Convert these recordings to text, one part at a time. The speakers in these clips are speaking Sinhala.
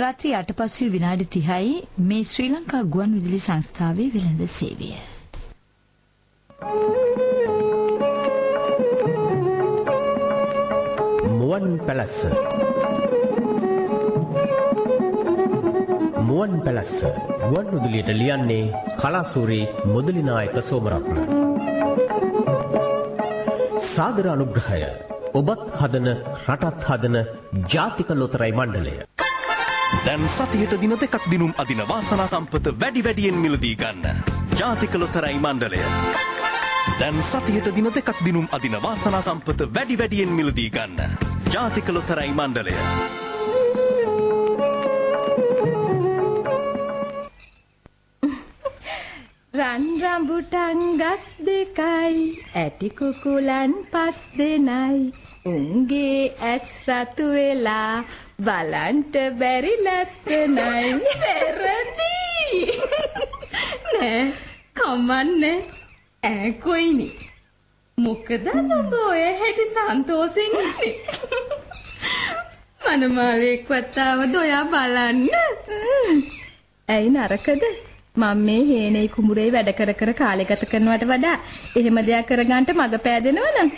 රාත්‍රී 8 පසු විනාඩි 30යි මේ ශ්‍රී ලංකා ගුවන් විදුලි සංස්ථාවේ වෙළඳ සේවය. මුවන් පැලස්ස. මුවන් පැලස්ස. ගුවන් විදුලියට ලියන්නේ කලාසූරි මුදලි නායක සෝමරත්න. සාදර අනුග්‍රහය. ඔබත් හදන රටත් හදන ජාතික ලොතරැයි මණ්ඩලය. දැන් සතියට දින දෙකක් දිනුම් අදින වාසනා සම්පත වැඩි වැඩියෙන් මිලදී ගන්න. ජාතික ලොතරැයි මණ්ඩලය. දැන් සතියට දින දෙකක් දිනුම් අදින වාසනා සම්පත වැඩි වැඩියෙන් මිලදී ගන්න. ජාතික ලොතරැයි මණ්ඩලය. රන් රඹුටන් ගස් දෙකයි ඇටි කුකුලන් පස් දෙනයි උන්ගේ ඇස් රතු වෙලා බලන්ට බැරි ලස්සනයි. වැරදි. නෑ කමන්නේ. ඈ කොයිනි? මොකද ඔබ ඔය හැටි සන්තෝෂෙන් ඉන්නේ? මනමාවෙක්වත් ආවද ඔයා බලන්න? ඇයි නරකද? මම මේ හේනේ කුඹුරේ වැඩ කර කර කාලය ගත කරනවට වඩා එහෙම දෙයක් කරගන්න මග පෑදෙනව නම්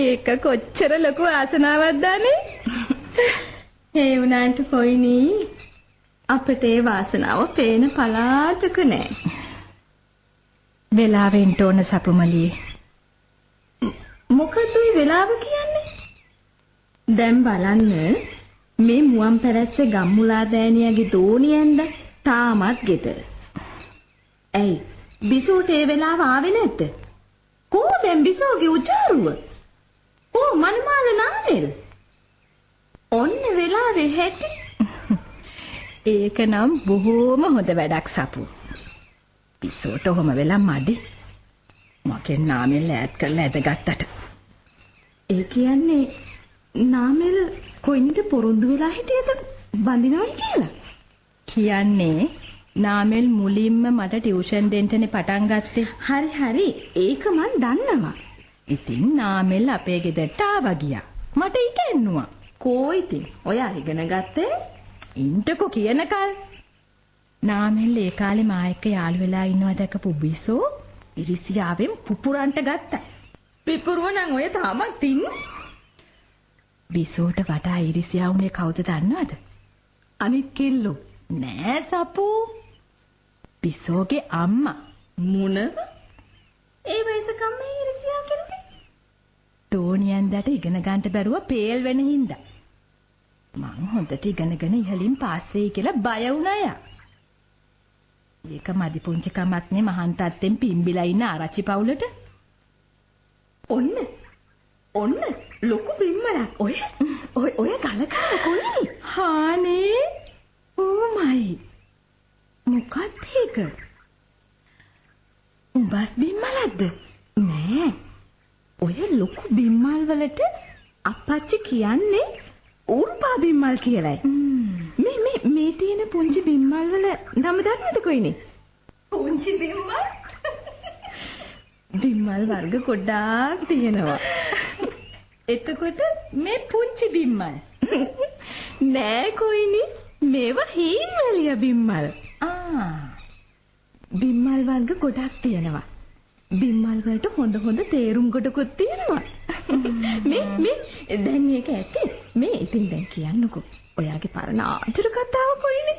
ඒක කොච්චර ලොකු ආසනාවක්ද අනේ ඒ උනාන්ට කොයිනි අපට ඒ වාසනාව පේන පලාතක නෑ වෙලාවෙන් ඕන සපුමලියේ. මොකද ওই වෙලාව කියන්නේ දැන් බලන්න මේ මුවන් පැලැස්සේ ගම්මුලා දෑනියගේ දෝනියෙන්ද තාමත් ගෙදර. ඇයි බිසෝට ඒ වෙලාව ආවේ නැද්ද? කෝ දැන් බිසෝගේ උචාරුව? ඕ මනමාල නාමෙල්. ඔන්න වෙලාවේ හැටි. ඒක නම් බොහෝම හොඳ වැඩක් සපු. පිස්සෝට ඔහොම වෙලා මදි. මගෙන් නාමෙල් ඈත් කරලා ඇදගත්තට. ඒ කියන්නේ නාමෙල් කොයින්ට පොරොන්දු වෙලා හිටියද බඳිනවයි කියලා? කියන්නේ නාමෙල් මුලින්ම මට ටියුෂන් දෙන්නනේ පටන් ගත්තේ. හරි හරි ඒක මන් දන්නවා. ඉතින් නාමෙල් අපේ ගෙදරට ආවා ගියා. මට ඉගෙනුවා. කෝ ඉතින් ඔයා ඉගෙන ගත්තේ? ඉන්ටකෝ කියනකල්. නාමෙල් ඒ කාලේ මා එක්ක යාළු වෙලා ඉන්නවා දැකපු බිසෝ ඉරිසියාවෙන් පුපුරන්ට ගත්තා. පිපුරුව නම් ඔය තාමත් ඉන්නේ. බිසෝට වඩා ඉරිසියා වුණේ කවුද දන්නවද? අනිත් කෙල්ලෝ. නෑ සපු. බිසෝගේ අම්මා. මුනව? ඒ වයසකම් මේ ඉරිසියා කෙරුවේ? තෝනියන්දට ඉගෙන ගන්නට බැරුව පේල් වෙන හින්දා. මං හොඳට ඉගෙනගෙන ඉහලින් පාස් වෙයි කියලා බය වුණා. ඒක මදි පුංචි කමක් නේ මහන් තත්තෙන් පිම්බිලා ඉන්න ආරච්චි පවුලට. ඔන්න ඔන්න ලොකු බිම්මලක්. ඔය ඔය ඔය ගලකාර කොයිනි හානේ. ඕ මයි මොකක්ද ඒක? උඹස් බිම්මලක්ද? නෑ. ඔය ලොකු බිම්මල් වලට අපච්චි කියන්නේ ඌරුපා බිම්මල් කියලයි. මේ මේ මේ තියෙන පුංචි බිම්මල් වල නම දන්නවද කොයිනේ? පුංචි බිම්මල්? බිම්මල් වර්ග ගොඩාක් තියෙනවා. එතකොට මේ පුංචි බිම්මල්? නෑ කොයිනි. මේවා හීන් වැලිය බිම්මල්. ආ. බිම්මල් වර්ග ගොඩක් තියෙනවා බිම්මල් වලට හොඳ හොඳ තේරුම් ගොඩකුත් තියෙනවා මේ මේ දැන් මේක ඇත්තේ මේ ඉතින් දැන් කියන්නකෝ ඔයාගේ පරණ ආචර කතාව කොයිනේ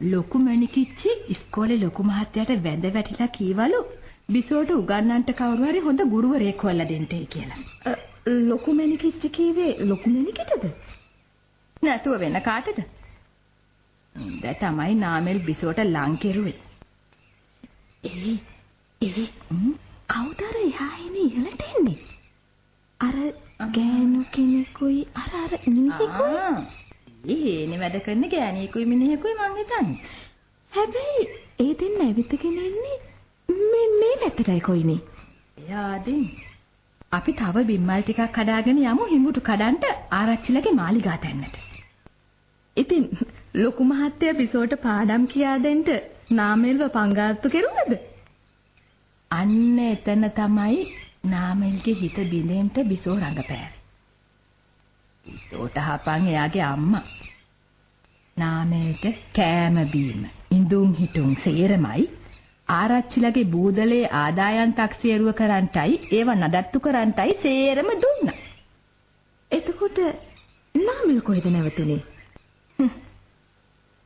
ලොකු මණිකිච්චි ඉස්කෝලේ ලොකු මහත්තයාට වැඳ වැටිලා කීවලු බිසෝට උගන්නන්නට කවුරු හරි හොඳ ගුරුවරයෙක් හොයලා දෙන්නයි කියලා. ලොකු මණිකිච්ච කීවේ ලොකු මණිකිටද? නැතුව වෙන කාටද? දැන් තමයි නාමල් බිසෝට ලං කෙරුවේ. ඒ ඒ කවුද අර එහා එන්නේ ඉහළට එන්නේ? අර ගෑනු කෙනෙකුයි අර අර මිනිහෙකුයි. ඒනේ වැඩ කරන ගෑණියෙකුයි මිනිහෙකුයි මං හිතන්නේ. හැබැයි ඒ දෙන්න ඇවිත්ගෙන එන්නේ මේ මේ පැත්තටයි කොයිනේ. එයාදින් අපි තව බිම්මල් ටිකක් කඩාගෙන යමු හිමුටු කඩන්ට ආරච්චිලගේ මාලිගාට එන්නට. ඉතින් ලොකු මහත්තයා බිසෝට පාඩම් කියා දෙන්න නාමෙල්ව පංගාත්තු කෙරුවද? අන්න එතන තමයි නාමල්ගේ හිත බිඳෙන්ට බිසෝ රඟපෑවේ. ඉසෝට හපන් එයාගේ අම්මා. නාමයට කෑම බීම ඉඳුන් හිටුන් සේරමයි ආරච්චිලගේ බූදලේ ආදායම් 탁සියරුව කරන්ටයි ඒව නඩත්තු කරන්ටයි සේරම දුන්නා. එතකොට නාමල් කොහෙද නැවතුනේ?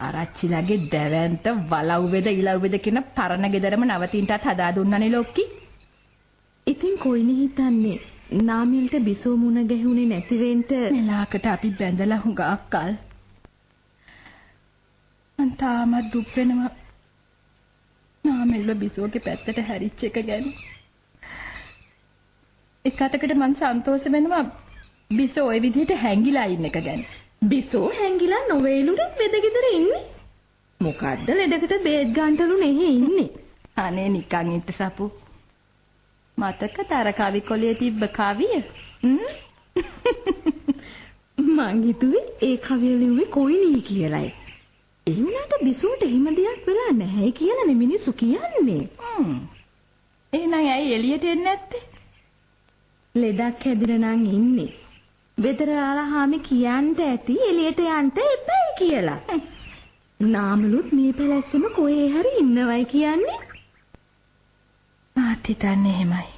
ආරච්චිලගේ දැවැන්ත වලව්වේද ඉලව්වේද කියන පරණ ගෙදරම නවතින්ටත් හදා දුන්නනේ ලොක්කි. ඉතින් කොයිනි හිතන්නේ නාමල්ට බිසෝ මුණ ගැහුනේ නැති වෙන්න මෙලාකට අපි බැඳලා හුඟක් කල්. මං තාමත් දුක් වෙනවා. නාමෙල්ව බිසෝගේ පැත්තට හැරිච්ච එක ගැන. එක අතකට මං සන්තෝෂ වෙනවා බිසෝ ওই විදිහට හැංගිලා ඉන්න එක ගැන. බිසෝ හැංගිලා නොවේලුට වෙදගෙදර ඉන්නේ. මොකද්ද ලෙඩකට බේත් ගන්නටලු නෙහි ඉන්නේ. අනේ නිකන් ඉන්න සපු. මතක තර කවි කොලේ තිබ්බ කවිය? මං හිතුවේ ඒ කවිය ලිව්වේ කොයිනී කියලයි. ඒ වුණාට බිසෝට එහෙම දෙයක් වෙලා නැහැ කියලානේ මිනිස්සු කියන්නේ. හ්ම්. එහෙනම් ඇයි එළියට එන්නේ නැත්තේ? ලෙඩක් හැදිලා නම් ඉන්නේ. බෙදරාලා හාමි කියන්න ඇති එළියට යන්න එපයි කියලා. නාමලුත් මේ පැලැස්සෙම කොහේ හරි ඉන්නවයි කියන්නේ. මාත් හිතන්නේ එහෙමයි.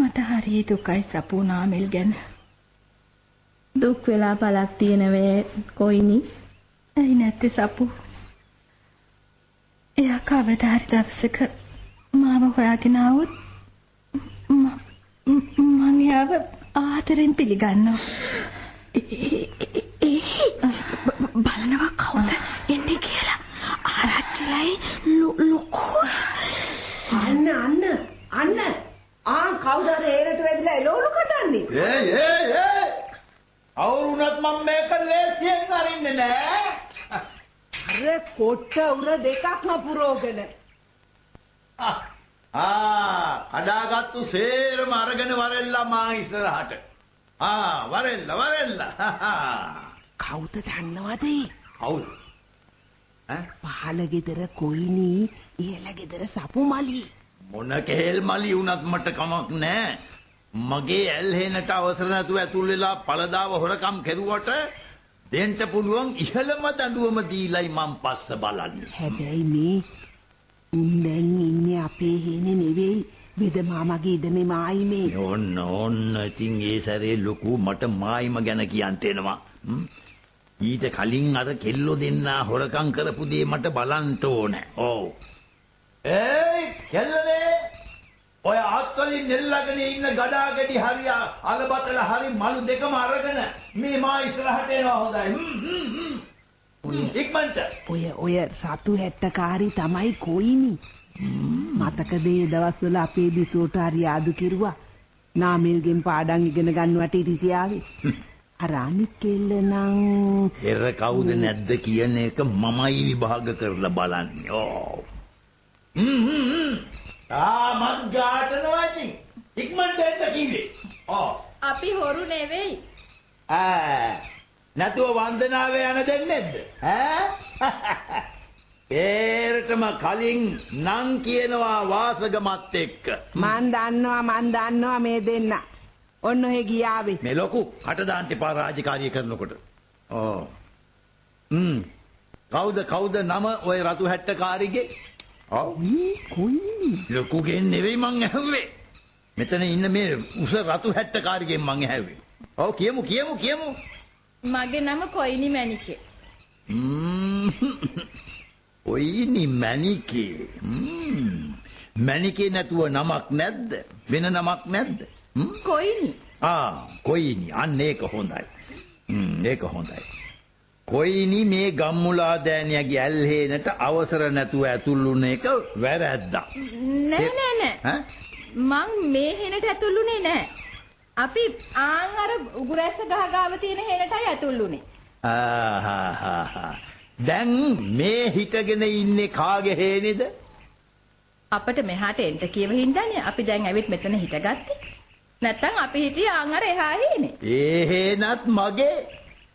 මට හරිය දුකයි සපු නාමල් ගැන. දුක් වෙලා පළක් තියෙනවේ කොයිනි. ඇයි නැත්තේ සපු? එයා කවදා හරි දවසක මාව හොයාගෙන ආවොත් ම- ම- මං එයාව ආදරෙන් පිළිගන්නවා. බලනවා කවුද එන්නේ කියලා. ආරච්චිලයි ලොකු. අන්න අන්න අන්න. ආ කවුද අර ඒරට වැදිලා එළවලු කඩන්නේ? ඒ ඒ ඒ. අවුරුණත් මම මේක ලේසියෙන් අරින්නේ නෑ. අර කොට්ට උර දෙකක්ම පුරෝගෙන. ආ කඩාගත්තු සේරම අරගෙන වරෙල්ලා මා ඉස්සරහට. ආ වරෙල්ලා වරෙල්ලා. කවුද දන්නවද? කවුද? ඈ? පහල ගෙදර කොයිනී ඉහළ ගෙදර සපු මලි මොන කෙහෙල් මලි වුණත් මට කමක් නෑ. මගේ ඇල්හෙනට අවසර නැතුව ඇතුල් වෙලා පළදාව හොරකම් කෙරුවට දෙන්න පුළුවන් ඉහළම දඬුවම දීලයි මං පස්ස බලන්නේ. හැබැයි මේ උන් දැන් ඉන්නේ අපේ හේනේ නෙවෙයි වෙද මාමගේ ඉඩමේ මායිමේ ඔන්න ඔන්න ඉතින් ඒ සැරේ ලොකු මට මායිම ගැන කියන්න එනවා. ඊට කලින් අර කෙල්ලෝ දෙන්නා හොරකම් කරපු දේ මට බලන්න ඕනේ. ඔව්. ඒයි කෙල්ලනේ ඔය අත්වලින් නෙල්ලගෙන ඉන්න ගඩාගෙඩි හරිය අලබතල හරි මලු දෙකම අරගෙන මේ මා ඉස්සරහට එනවා හොඳයි. හ්ම්, හ්ම්, හ්ම්. ඉක්මනට. ඔය ඔය රතු හැට්ටකාරී තමයි කොයිනි මතකද ඒ දවස්වල අපේ බිසෝට හරි ආදු කෙරුවා නාමල්ගෙන් පාඩම් ඉගෙන ගන්නවට ඉරිසියාවේ අර අනික් කෙල්ල නම් එර කවුද නැද්ද කියන එක මමයි විභාග කරලා බලන්නේ. ඕ. හ්ම්. ආ මං ගාටනවා ඉතින්. ඉක්මනට එන්න කිව්වේ. ඕ. අපි හොරු නෙවෙයි. ආ. නැතුව වන්දනාවේ යන දෙන්නේද? ඈ? ඒරටම කලින් නං කියනවා වාසගමත් එක්ක. මන් දන්නවා මන් දන්නවා මේ දෙන්න ඔන්න ඔහෙ ගියාවේ මේ ලොකු හට දාන්න එපා රාජකාරිය කරනකොට. ඕ. හ්ම්. කවුද කවුද නම ওই රතු හැට්ටකාරිගේ? ඔව්. මේ කොයිනි ලොකුගෙන් නෙවෙයි මං ඇහුවේ. මෙතන ඉන්න මේ උස රතු හැට්ටකාරිගෙන් මං ඇහුවේ. ඔව් කියමු කියමු කියමු. මගේ නම කොයිනි. ඔයිනි මැනිකේ. ම්ම්. මැනිකේ නැතුව නමක් නැද්ද? වෙන නමක් නැද්ද? කොයිනි? ආ කොයිනි අන්න ඒක හොඳයි. ඒක හොඳයි. කොයිනි මේ ගම්මුලා දෑනියගේ ඇල්හේනට අවසර නැතුව ඇතුළුන එක වැරැද්දා. නෑ නෑ නෑ. මං මේ හෙනට ඇතුළුනේ නෑ. අපි ආන් අර උගුරැස්ස ගහ ගාව තියෙන හෙනටයි ඇතුළුනේ. ආහාහාහා. දැන් මේ හිටගෙන ඉන්නේ කාගේ හේනේද? අපිට මෙහාට එන්න කියව හින්දානේ අපි දැන් ඇවිත් මෙතන හිටගත්තේ. නැත්තම් අපි හිටියේ ආන් අර එහා හේනේ. ඒ හේනත් මගේ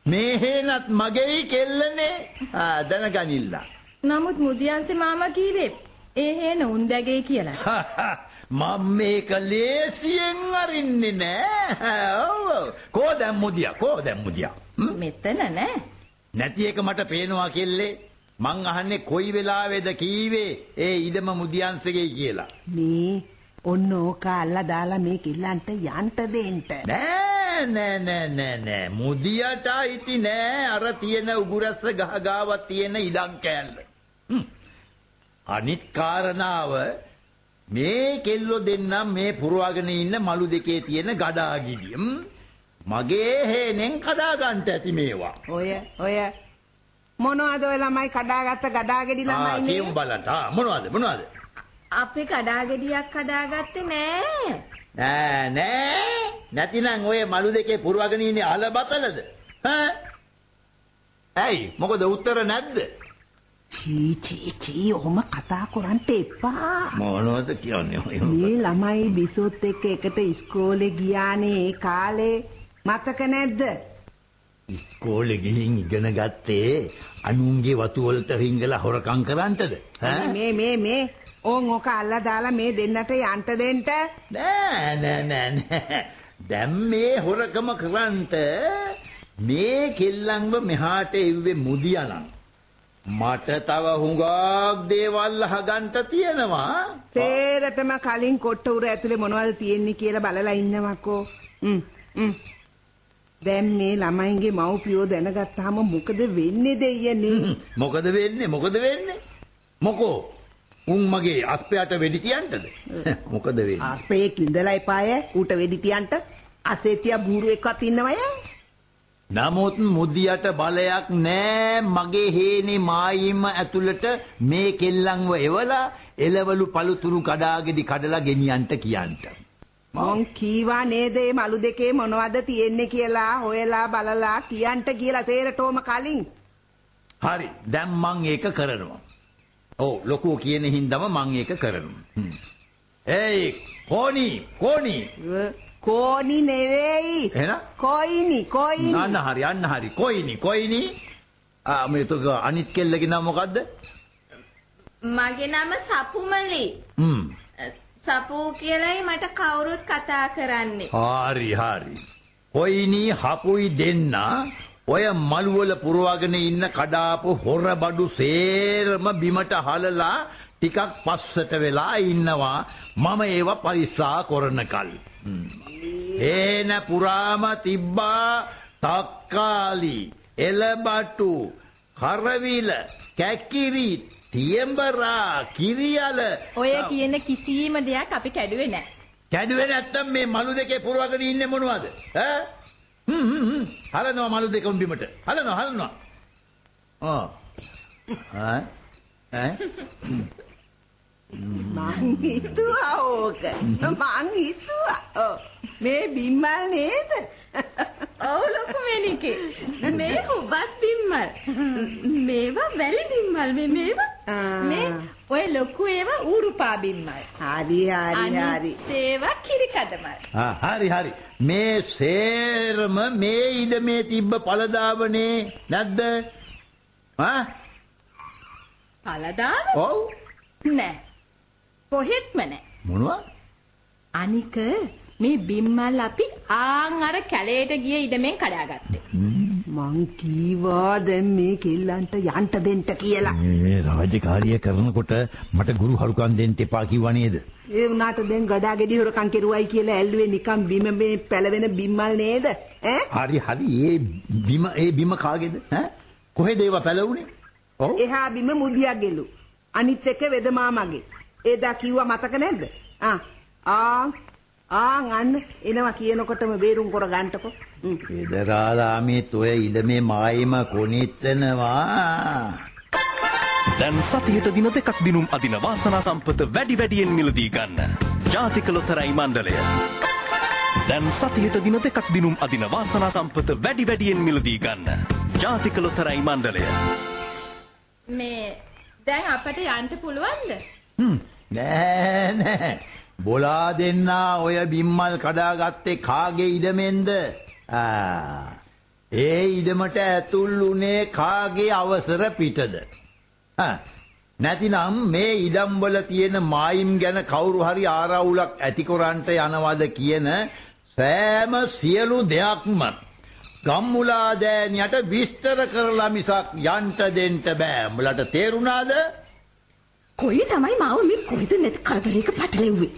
මේ හේනත් මගේයි කෙල්ලනේ. ආ දැනගනින්න. නමුත් මුදියන්සේ මාමා කීවේ ඒ හේන උන්දැගේ කියලා. මම මේක ලේසියෙන් අරින්නේ නෑ. ඔව්. කෝ දැන් මුදියා කෝ දැන් මුදියා. මෙතන නෑ. නැති එක මට පේනවා කෙල්ලේ. මං අහන්නේ කොයි වෙලාවේද කීවේ ඒ ඉඩම මුදියන්සගේ කියලා. මේ ඔන්න ඕක අල්ලා දාලා මේ කිල්ලන්ට යන්න දෙන්න. නෑ නෑ නෑ නෑ නෑ මුදියට අයිති නෑ අර තියෙන උගුරස්ස ගහ ගාව තියෙන ඉඩම් කෑල්ල. හ්ම්. අනිත් කාරණාව මේ කෙල්ලෝ දෙන්නම් මේ පුරවාගෙන ඉන්න මලු දෙකේ තියෙන ගඩාගිඩිය. හ්ම්. මගේ හේනෙන් කඩා ගන්නට ඇති මේවා. ඔය ඔය මොනවද ඔය ළමයි කඩාගත්ත ගඩාගෙඩි ආ ළමයි කියමු නේ? බලන්න. ආ මොනවද මොනවද? අපි කඩාගෙඩියක් හදාගත්තේ නෑ. නෑ නෑ නැතිනම් ඔය මලු දෙකේ පුරවගෙන ඉන්නේ අල බතලද? ඈ? ඇයි මොකද උත්තර නැද්ද? චී චී චී ඔහොම කතා කරන්න එපා. මොනවද කියන්නේ? මේ ළමයි බිසොත් එක්ක එකට ඉස්කෝලේ ගියානේ ඒ කාලේ මතක නැද්ද? ඉස්කෝලේ ගිහින් ඉගෙන ගත්තේ අනුන්ගේ වතු වලට රිංගලා හොරකම් කරන්නටද? මේ මේ මේ ඕන් ඕක අල්ලා දාලා මේ දෙන්නට යන්න දෙන්න. නෑ නෑ නෑ නෑ. දැන් මේ හොරකම කරන්ට මේ කෙල්ලන්ව මෙහාට එව්වේ මුදියානම් මට තව හුඟක් දේවල් අහගන්න තියෙනවා. සේරටම කලින් කොට්ට උර ඇතුලේ මොනවද තියෙන්නේ කියලා බලලා ඉන්නවකෝ. හ්ම් හ්ම්. දැන් මේ ළමයින්ගේ මව්පියෝ දැනගත්තාම මොකද වෙන්නේ දෙයියනේ? මොකද වෙන්නේ මොකද වෙන්නේ මොකෝ උන් මගේ අස්පයට වෙඩි තියන්නද මොකද වෙන්නේ ආස්පේ කිඳලා එපාය ඌට වෙඩි තියන්න අසෙටියා බූරු එක්කත් ඉන්නවය. නමුත් මුදියට බලයක් නෑ මගේ හේනේ මායිම ඇතුළට මේ කෙල්ලන්ව එවලා එලවලු පළුතුරු කඩාගෙඩි කඩලා ගෙනියන්ට කියන්ට. මං කීවා නේද මේ මලු දෙකේ මොනවද තියෙන්නේ කියලා? හොයලා බලලා කියන්න කියලා සේරටෝම කලින්. හරි දැන් මං ඒක කරනවා. ඔව් ලොකෝ කියන හින්දම මං ඒක කරනවා. ඒයි කෝනි අ, කෝනි නෙවෙයි. එහෙනම්? කොයිනි කොයිනි. අන්න හරි අන්න හරි කොයිනි කොයිනි ආ මේ තුක අනිත් කෙල්ලගේ නම මොකද්ද මගේ නම සපුමලි. හ්ම් සපු කියලයි මට කවුරුත් කතා කරන්නේ. හරි හරි. කොයිනී හපුයි දෙන්න ඔය මළුවල පුරවගෙන ඉන්න කඩාපු හොර බඩු සේරම බිමට හලලා ටිකක් පස්සට වෙලා ඉන්නවා මම ඒව පරිස්සා කරනකල්. හ්ම්. ඒන පුරාම තිබ්බා තක්කාලි එලබටු කරවිල කැකිරි තියම්බරා කිරියල ඔය කියන කිසිම දෙයක් අපි කැඩුවේ නෑ. කැඩුවේ නැත්තම් මේ මලු දෙකේ පුරවගෙන ඉන්නේ මොනවද? ඈ? හ්ම් හ්ම්. හලනවා මලු දෙකම බිමට. හලනවා හලනවා. ආ. ඈ? ඈ? මං හිතුවා ඕක. මං හිතුවා. ඔව්. මේ බිම්මල් නේද? ඔව් ලොකු මෙනිකේ. මේ හුබස් බිම්මල්. මේවා වැලි බිම්මල් මේ මේවා. මේ ඔය ලොකු ඒවා ඌරුපා බිම්මල්. හරි හරි හරි. ඒවා කිරිකදමල්. ආ හරි හරි. මේ සේරම මේ ඉඩමේ තිබ්බ පළදාවනේ නැද්ද? ආ? පළදාව ඔව්. නෑ. කොහෙත්ම නෑ. මොනවා? අනික මේ බිම්මල් අපි ආන් අර කැලේට ගිය ඉඩමෙන් කඩාගත්තේ. මං කීවා දැන් මේ කෙල්ලන්ට යන්න දෙන්න කියලා. මේ රාජකාරිය කරනකොට මට ගුරු හරුකම් දෙන්න එපා කිව්වා නේද? ඒ වුණාට දැන් ගඩා ගෙඩි හොරකම් කෙරුවයි කියලා ඇල්ලුවේ නිකන් බිම මේ පැලවෙන බිම්මල් නේද? ඈ? හරි හරි ඒ බිම ඒ බිම කාගේද? ඈ? කොහෙද ඒව පැලවුනේ? ඔව්. එහා බිම මුදියක් ගෙලු. අනිත් එක වෙදමාමගේ. එදා කිව්වා මතක නැද්ද? ආ ආ ආන් අන්න එනවා කියනකොටම බේරුම් කර ගන්නකො. හ්ම්. පෙදරාලාමේත් ඔය ඉඩමේ මායිම කොනිත්තනවා. දැන් සතියට දින දෙකක් දිනුම් අදින වාසනා සම්පත වැඩි වැඩියෙන් මිලදී ගන්න. ජාතික ලොතරැයි මණ්ඩලය. දැන් සතියට දින දෙකක් දිනුම් අදින වාසනා සම්පත වැඩි වැඩියෙන් මිලදී ගන්න. ජාතික ලොතරැයි මණ්ඩලය. මේ දැන් අපට යන්න පුළුවන්ද? හ්ම්. නෑ නෑ. බොලා දෙන්නා ඔය බිම්මල් කඩාගත්තේ කාගේ ඉඩමෙන්ද? ආ. ඒ ඉඩමට ඇතුල් උනේ කාගේ අවසර පිටද? ආ. නැතිනම් මේ ඉඩම්වල තියෙන මායිම් ගැන කවුරු හරි ආරවුලක් ඇති කරන්නට යනවද කියන සෑම සියලු දෙයක්ම ගම්මුලා දෑනියට විස්තර කරලා මිසක් යන්ට දෙන්න බෑ. උඹලට තේරුණාද? කොයි තමයි මාව මේ කොහෙද නැති කරදරයක පටලෙව්වේ.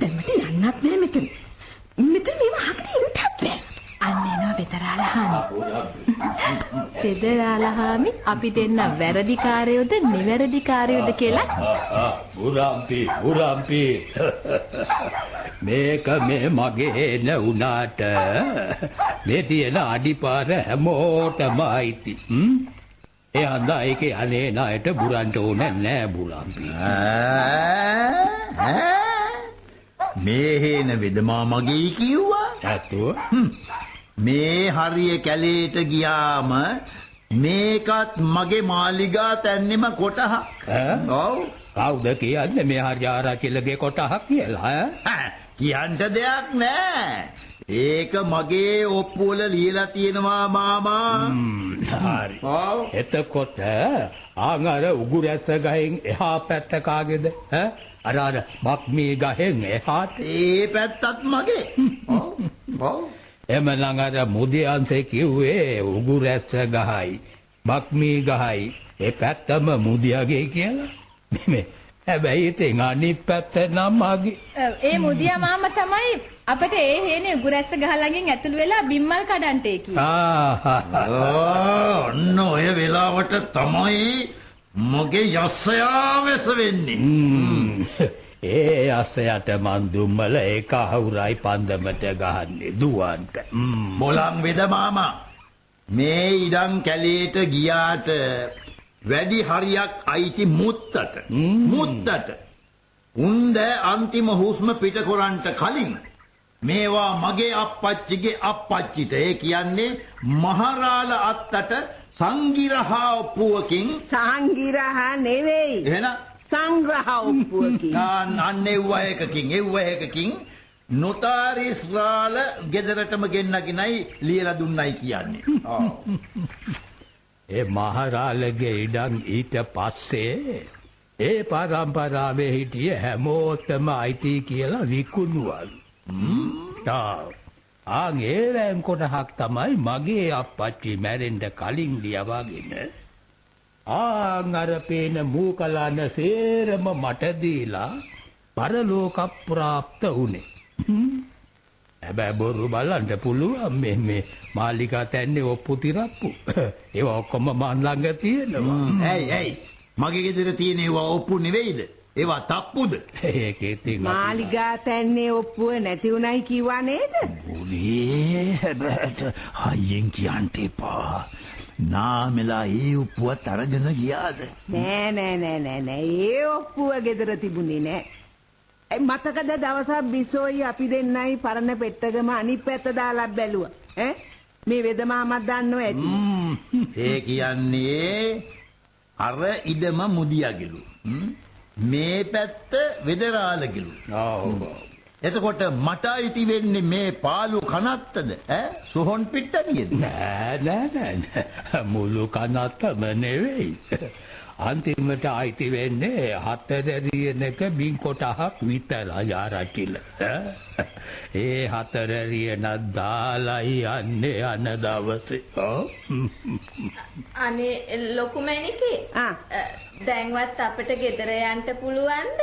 දැන් මට යන්නත් බෑ මෙතන. මෙතන මේව අහගෙන ඉන්නත් බෑ. අන්න එනවා පෙදරාලහාමි. පෙදරාලහාමි අපි දෙන්න වැරදිකාරයෝද නිවැරදිකාරයෝද කියලා බුරම්පි බුරම්පි මේක මේ මගේ නැවුනාට මේ තියෙන අඩිපාර හැමෝටම අයිති? ඒ අන්දා ඒකේ අනේ නායට බුරන්ට ඕන නෑ බුරම්පි ඈ? මේ හේන වෙදමා මගේ කිව්වා. ඇත්තෝ මේ හරිය කැලේට ගියාම මේකත් මගේ මාලිගා තැන්නෙම කොටහ. ඈ? ඔව්. කවුද කියන්නේ මේ හරි ආරච්චිලගේ කොටහක් කියලා කියන්න දෙයක් නෑ. ඒක මගේ ඔප්පුවල ලියලා තියෙනවා මාමා. හරි. එතකොට ආන් අර උගුරැස්ස ගහෙන් එහා පැත්ත කාගේද ඈ? අර අර මක්මී ගහෙන් එහාට ඒ පැත්තත් මගේ. ඔව්. ඔව්. එමනම් අර මුදියන්සේ කිව්වේ උගුරැස්ස ගහයි මක්මී ගහයි ඒ පැත්තම මුදියගේ කියලා මේ හැබැයි ඉතින් අනිත් පැත්ත නම් මගේ ඒ මුදියා මාම තමයි අපට ඒ හේනේ උගුරැස්ස ගහ ළඟින් ඇතුළු වෙලා බිම්මල් කඩන්ට කිව්වේ. ආහා ආ, ඔන්න ඔය වෙලාවට තමයි මගේ යස්සයා වෙස වෙන්නේ. ඒ අස්සයට මන් දුම්මල ඒක අහුරයි පන්දමට ගහන්නේ දුවන්ට. මොලම් වෙද මාමා මේ ඉඩම් කැලේට ගියාට වැඩි හරියක් අයිති මුත්තට මුත්තට උන්ද අන්තිම හුස්ම පිට කොරන්ට කලින් මේවා මගේ අප්පච්චිගේ අප්පච්චිට ඒ කියන්නේ මහරාල අත්තට සංගිරහා ඔප්පුවකින් සංගිරහ නෙවෙයි. එහෙනම් සංග්‍රහ ඔප්පුවකින්. අන්න එව්ව එකකින් එව්ව එකකින් නොතාරිස් රාල ගෙදරටම ගෙන්නගෙනයි ලියලා දුන්නයි කියන්නේ. ඔව්. ඒ මහරාලගේ ඉඩම් ඊට පස්සේ ඒ පරම්පරාවේ හිටිය හැමෝටම අයිති කියලා විකුණුවලු. තා ආන් ඒවැම් කොටහක් තමයි මගේ අප්පච්චි මැරෙන්න කලින් ලියවාගෙන ආන් අර පේන මූකලාන සේරම මට දීලා පරලෝක ප්‍රාප්ත වුණේ. හැබැයි බොරු බලන්න පුළුවන් මේ මේ මාලිකා තැන්නේ ඔප්පු තිරප්පු. ඒවා ඔක්කොම මන් ළඟ තියෙනවා. ඇයි ඇයි මගේ ගෙදර තියෙන ඒවා ඔප්පු නෙවෙයිද? ඒවා තප්පුද? ඒක ඉතින් මාලිගා තැන්නේ ඔප්පුව නැති උනායි කිව්වා නේද? උනේ හැබැට හයියෙන් කියන්න එපා. නාමෙලා ඒ ඔප්පුවත් අරගෙන ගියාද? නෑ නෑ නෑ නෑ නෑ ඒ ඔප්පුව ගෙදර තිබුණේ නෑ. මතකද දවසක් බිසෝයි අපි දෙන්නයි පරණ පෙට්ටගම අනිත් පැත්ත දාලා බැලුවා. ඈ මේ වෙදමාමත් දන්නව ඇති. ඒ කියන්නේ අර ඉඩම මුදියගිලු. මේ පැත්ත වෙදරාලගිලු. එතකොට මට අයිති වෙන්නේ මේ පාළු කනත්තද ඈ සොහොන් පිට්ටනියද නෑ නෑ නෑ. මුළු කනත්තම නෙවෙයි. අන්තිමට අයිති වෙන්නේ හතරරියනක බින් කොටහක් විතරයි ආරච්චිල. ඒ හතරරියනක් දාලයි යන්නේ යන දවසේ. අනේ ලොකු මැනිකේ දැන්වත් අපිට ගෙදර යන්න පුළුවන්ද?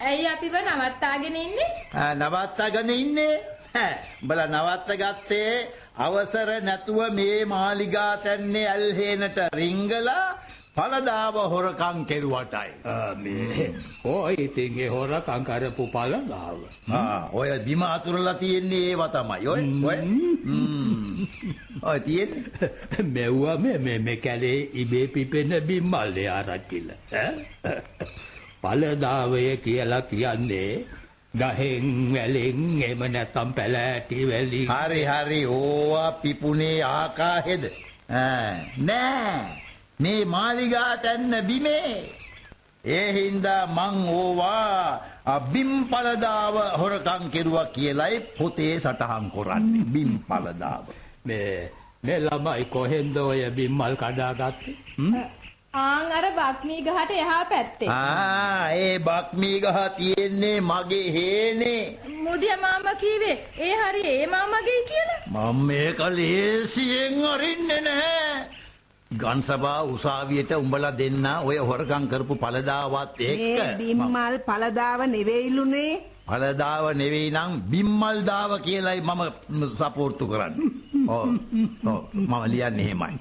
ඇයි අපිව නවත්තාගෙන ඉන්නේ? ආ, නවත්තගෙන ඉන්නේ උඹලා නවත්ත ගත්තේ අවසර නැතුව මේ මාලිගා තැන්නේ ඇල්හේනට රිංගලා පළදාව හොරකම් කෙරුවටයි. ඔය ඉතින් ඒ හොරකම් කරපු පළදාව. ආ, ඔය බිම අතුරලා තියෙන්නේ ඒව තමයි. ඔය ඔය. තියෙන්නේ. මෙව්වා මේ මේ කැලේ ඉබේ පිපෙන බිම්මල්ලේ ආරච්චිල. ඈ? පළදාවය කියලා කියන්නේ ගහෙන් වැලෙන් එම නැත්තම් පැලෑටි වැලි. හරි හරි. ඕවා පිපුනේ ආකාහෙද? නෑ මේ මාලිගා තැන්න බිමේ ඒ හින්දා මං ඕවා බිම් පලදාව හොරකම් කෙරුවා කියලයි පොතේ සටහන් කරන්නේ බිම් පලදාව මේ මේ ළමයි කොහෙන්ද ඔය බිම්මල් කඩාගත්තේ? ආන් අර බක්මී ගහට එහා පැත්තේ. ආ ඒ බක්මී ගහ තියෙන්නේ මගේ හේනේ. මුදිය මාමා කීවේ ඒ හරි ඒ මාමගේ කියලා. මම මේක ලේසියෙන් අරින්නේ නැහැ. ගන්සභා උසාවියට උඹලා දෙන්න ඔය හොරකම් කරපු පළදාවත් එක්ක බිම්මල් පළදාව නෙවෙයිලුනේ. පළදාව නෙවෙයි නම් බිම්මල් දාව කියලායි මම සපෝර්තු කරන්නේ. ඔව්. ඔව් මම ලියන්නේ එහෙමයි.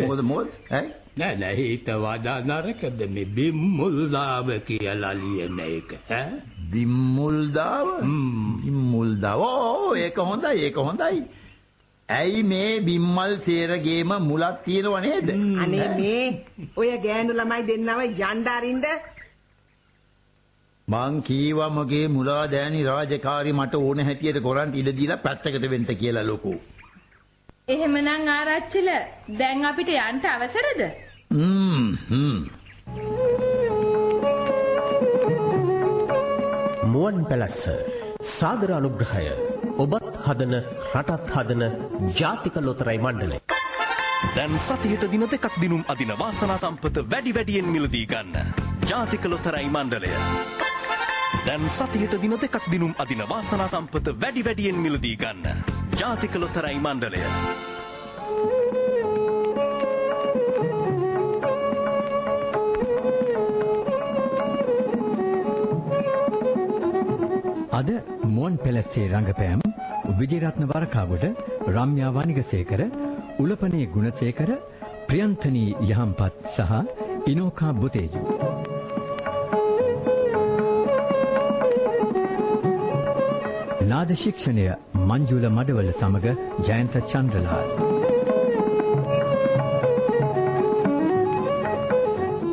මොකද මොකද? ඈ? නෑ නෑ හිත වඩා නරකද මේ බිම්මුල්ලාව කියලා ලියන එක ඈ බිම්මුල් දාව? බිම්මුල් දාව. ඕ ඒක හොඳයි ඒක හොඳයි. ඇයි මේ බිම්මල් සේරගේම මුලක් තියෙනව නේද? අනේ මේ ඔය ගෑනු ළමයි දෙන්නව යන්න අරින්ද? මං කීවා මගේ මුලා දෑනි රාජකාරි මට ඕන හැටියට කරන්ට ඉඩ දීලා පැත්තකට වෙන්න කියලා ලොකෝ. එහෙමනම් ආරච්චිල දැන් අපිට යන්න අවසරද? හ්ම් හ්ම්. මුවන් පැලස්ස සාදර අනුග්‍රහය ඔබත් හදන රටත් හදන ජාතික ලොතරයි මණ්ඩලය. දැන් සතියට දින දෙකක් දිනුම් අදින වාසනා සම්පත වැඩි වැඩියෙන් මිලදී ගන්න. ජාතික ලොතරැයි මණ්ඩලය. දැන් සතියට දින දෙකක් දිනුම් අදින වාසනා සම්පත වැඩි වැඩියෙන් මිලදී ගන්න. ජාතික ලොතරැයි මණ්ඩලය. අද මුවන් පැලස්සේ රංගපෑම් විජේරත්න වරකාගොඩ රම්‍යා වනිගසේකර උලපනේ ගුණසේකර ප්‍රියන්තනී යහම්පත් සහ ඉනෝකා බොතේජු. නාද ශික්ෂණය මංජුල මඩවල සමග ජයන්ත චන්ද්‍රලාල්.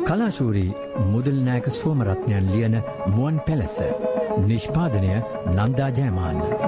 කලාශූරී මුදල් නායක සෝමරත්නයන් ලියන මුවන් පැලැස්ස නිෂ්පාදනය නන්දා ජයමාන්න.